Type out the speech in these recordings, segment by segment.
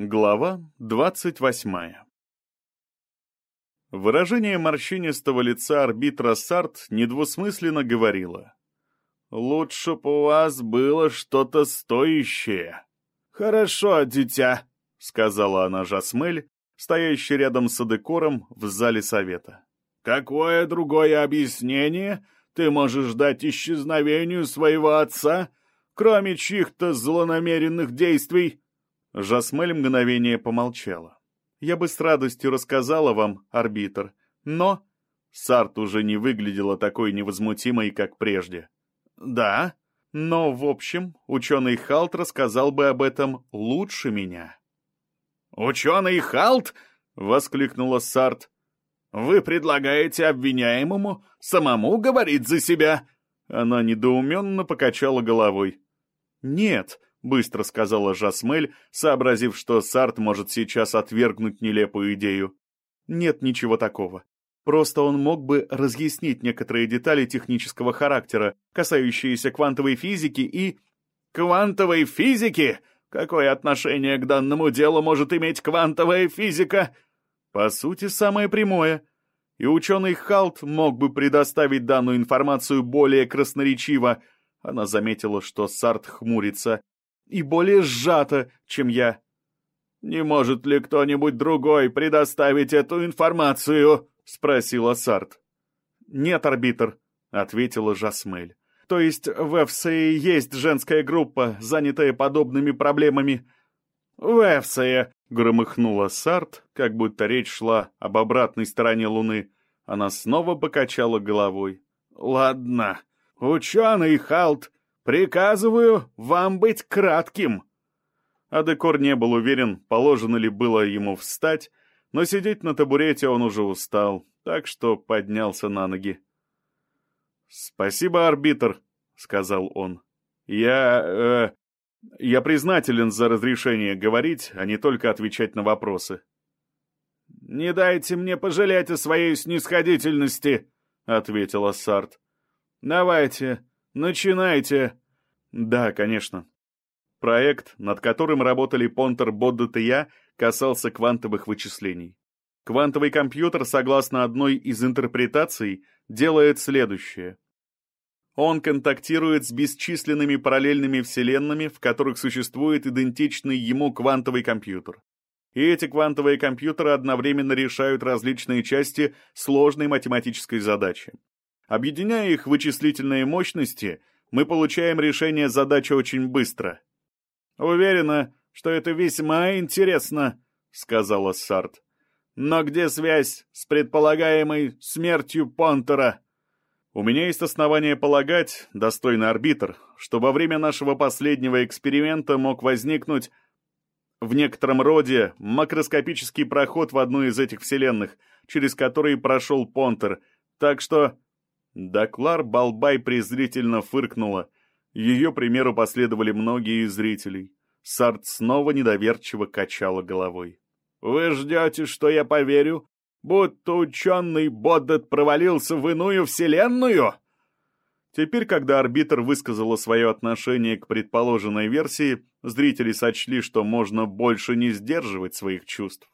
Глава двадцать восьмая Выражение морщинистого лица арбитра Сарт недвусмысленно говорило. «Лучше б у вас было что-то стоящее». «Хорошо, дитя», — сказала она Жасмель, стоящий рядом с Адекором в зале совета. «Какое другое объяснение ты можешь дать исчезновению своего отца, кроме чьих-то злонамеренных действий?» Жасмель мгновение помолчала. «Я бы с радостью рассказала вам, арбитр, но...» Сарт уже не выглядела такой невозмутимой, как прежде. «Да, но, в общем, ученый Халт рассказал бы об этом лучше меня». «Ученый Халт?» — воскликнула Сарт. «Вы предлагаете обвиняемому самому говорить за себя?» Она недоуменно покачала головой. «Нет, — быстро сказала Жасмель, сообразив, что Сарт может сейчас отвергнуть нелепую идею. «Нет ничего такого. Просто он мог бы разъяснить некоторые детали технического характера, касающиеся квантовой физики и...» «Квантовой физики? Какое отношение к данному делу может иметь квантовая физика?» «По сути, самое прямое», и ученый Халт мог бы предоставить данную информацию более красноречиво. Она заметила, что Сарт хмурится, и более сжато, чем я. «Не может ли кто-нибудь другой предоставить эту информацию?» — спросила Сарт. «Нет, арбитр», — ответила Жасмель. «То есть в ФСИ есть женская группа, занятая подобными проблемами». «В ФСИ», — громыхнула Сарт, как будто речь шла об обратной стороне Луны. Она снова покачала головой. «Ладно, ученый Халт «Приказываю вам быть кратким!» Адекор не был уверен, положено ли было ему встать, но сидеть на табурете он уже устал, так что поднялся на ноги. «Спасибо, арбитр», — сказал он. «Я... Э, я признателен за разрешение говорить, а не только отвечать на вопросы». «Не дайте мне пожалеть о своей снисходительности», — ответила Сарт. «Давайте, начинайте». Да, конечно. Проект, над которым работали Понтер, Боддет и я, касался квантовых вычислений. Квантовый компьютер, согласно одной из интерпретаций, делает следующее. Он контактирует с бесчисленными параллельными вселенными, в которых существует идентичный ему квантовый компьютер. И эти квантовые компьютеры одновременно решают различные части сложной математической задачи. Объединяя их вычислительные мощности – мы получаем решение задачи очень быстро. «Уверена, что это весьма интересно», — сказала Сарт. «Но где связь с предполагаемой смертью Понтера?» «У меня есть основания полагать, достойный арбитр, что во время нашего последнего эксперимента мог возникнуть в некотором роде макроскопический проход в одну из этих вселенных, через который прошел Понтер, так что Доклар Балбай презрительно фыркнула. Ее примеру последовали многие из зрителей. Сарт снова недоверчиво качала головой. «Вы ждете, что я поверю, будто ученый Боддет провалился в иную вселенную?» Теперь, когда арбитр высказала свое отношение к предположенной версии, зрители сочли, что можно больше не сдерживать своих чувств.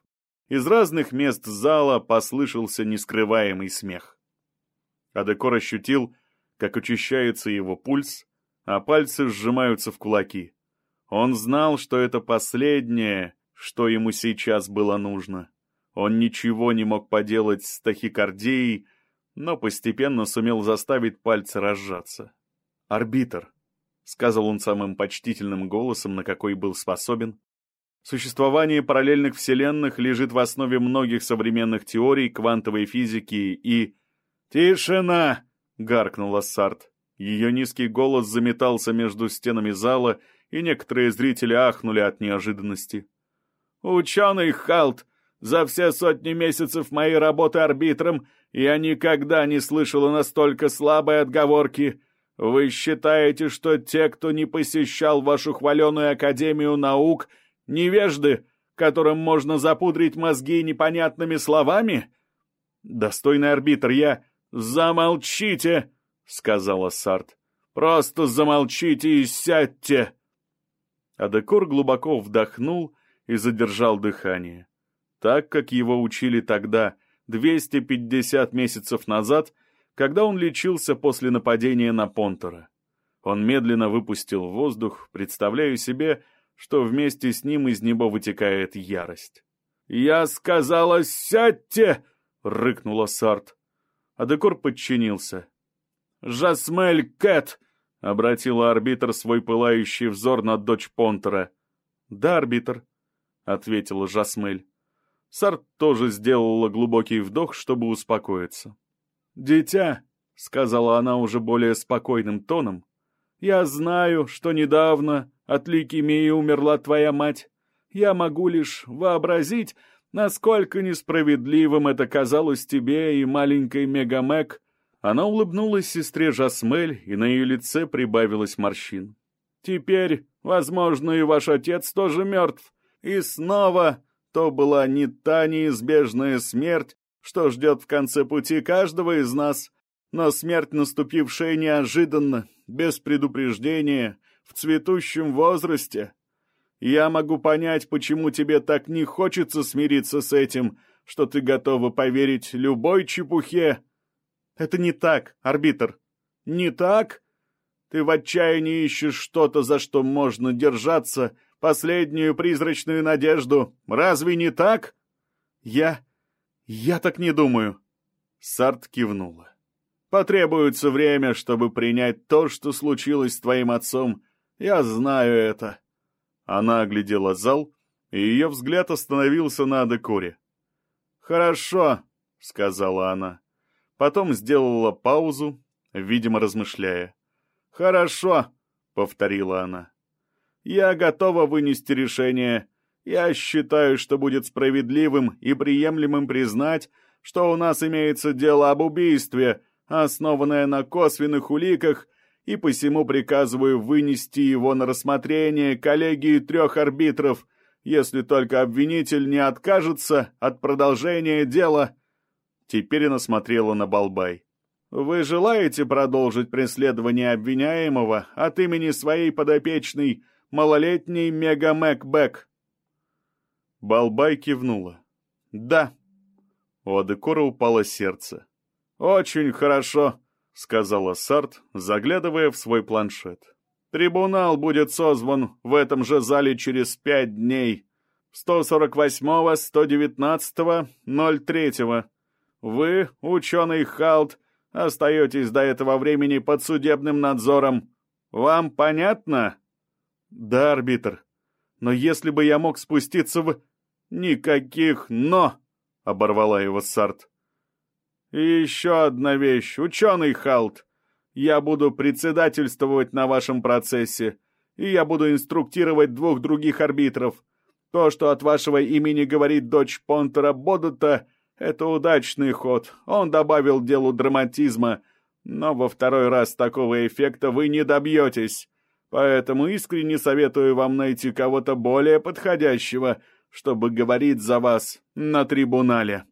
Из разных мест зала послышался нескрываемый смех. Адекор ощутил, как учащается его пульс, а пальцы сжимаются в кулаки. Он знал, что это последнее, что ему сейчас было нужно. Он ничего не мог поделать с тахикардией, но постепенно сумел заставить пальцы разжаться. «Арбитр», — сказал он самым почтительным голосом, на какой был способен, Существование параллельных вселенных лежит в основе многих современных теорий квантовой физики и «Тишина!» — гаркнула Сарт. Ее низкий голос заметался между стенами зала, и некоторые зрители ахнули от неожиданности. «Ученый Халт! За все сотни месяцев моей работы арбитром я никогда не слышала настолько слабой отговорки. Вы считаете, что те, кто не посещал вашу хваленую Академию наук, невежды, которым можно запудрить мозги непонятными словами? Достойный арбитр, я... «Замолчите!» — сказала Сарт. «Просто замолчите и сядьте!» Адекор глубоко вдохнул и задержал дыхание. Так, как его учили тогда, 250 месяцев назад, когда он лечился после нападения на Понтера. Он медленно выпустил воздух, представляя себе, что вместе с ним из него вытекает ярость. «Я сказала, сядьте!» — рыкнула Сарт. Адекор подчинился. «Жасмель Кэт!» — обратила арбитр свой пылающий взор на дочь Понтера. «Да, арбитр», — ответила Жасмель. Сарт тоже сделала глубокий вдох, чтобы успокоиться. «Дитя», — сказала она уже более спокойным тоном, — «я знаю, что недавно от лейкемии умерла твоя мать. Я могу лишь вообразить, насколько несправедливым это казалось тебе и маленькой Мегамек». Она улыбнулась сестре Жасмель, и на ее лице прибавилось морщин. «Теперь, возможно, и ваш отец тоже мертв. И снова то была не та неизбежная смерть, что ждет в конце пути каждого из нас, но смерть, наступившая неожиданно, без предупреждения, в цветущем возрасте. Я могу понять, почему тебе так не хочется смириться с этим, что ты готова поверить любой чепухе. Это не так, арбитр. Не так? Ты в отчаянии ищешь что-то, за что можно держаться, последнюю призрачную надежду. Разве не так? Я... я так не думаю. Сарт кивнула. Потребуется время, чтобы принять то, что случилось с твоим отцом, я знаю это». Она оглядела зал, и ее взгляд остановился на декоре. «Хорошо», — сказала она. Потом сделала паузу, видимо, размышляя. «Хорошо», — повторила она. «Я готова вынести решение. Я считаю, что будет справедливым и приемлемым признать, что у нас имеется дело об убийстве, основанное на косвенных уликах и посему приказываю вынести его на рассмотрение коллегии трех арбитров, если только обвинитель не откажется от продолжения дела». Теперь она смотрела на Балбай. «Вы желаете продолжить преследование обвиняемого от имени своей подопечной малолетней Мега Бэк?» Балбай кивнула. «Да». У Адекора упало сердце. «Очень хорошо», — сказала Сарт, заглядывая в свой планшет. «Трибунал будет созван в этом же зале через пять дней. 148-го, 119-го, 03-го. Вы, ученый Халт, остаетесь до этого времени под судебным надзором. Вам понятно?» «Да, арбитр. Но если бы я мог спуститься в...» «Никаких «но», — оборвала его Сарт. И еще одна вещь, ученый Халт. Я буду председательствовать на вашем процессе, и я буду инструктировать двух других арбитров. То, что от вашего имени говорит дочь Понтера Бодута, это удачный ход. Он добавил делу драматизма, но во второй раз такого эффекта вы не добьетесь. Поэтому искренне советую вам найти кого-то более подходящего, чтобы говорить за вас на трибунале.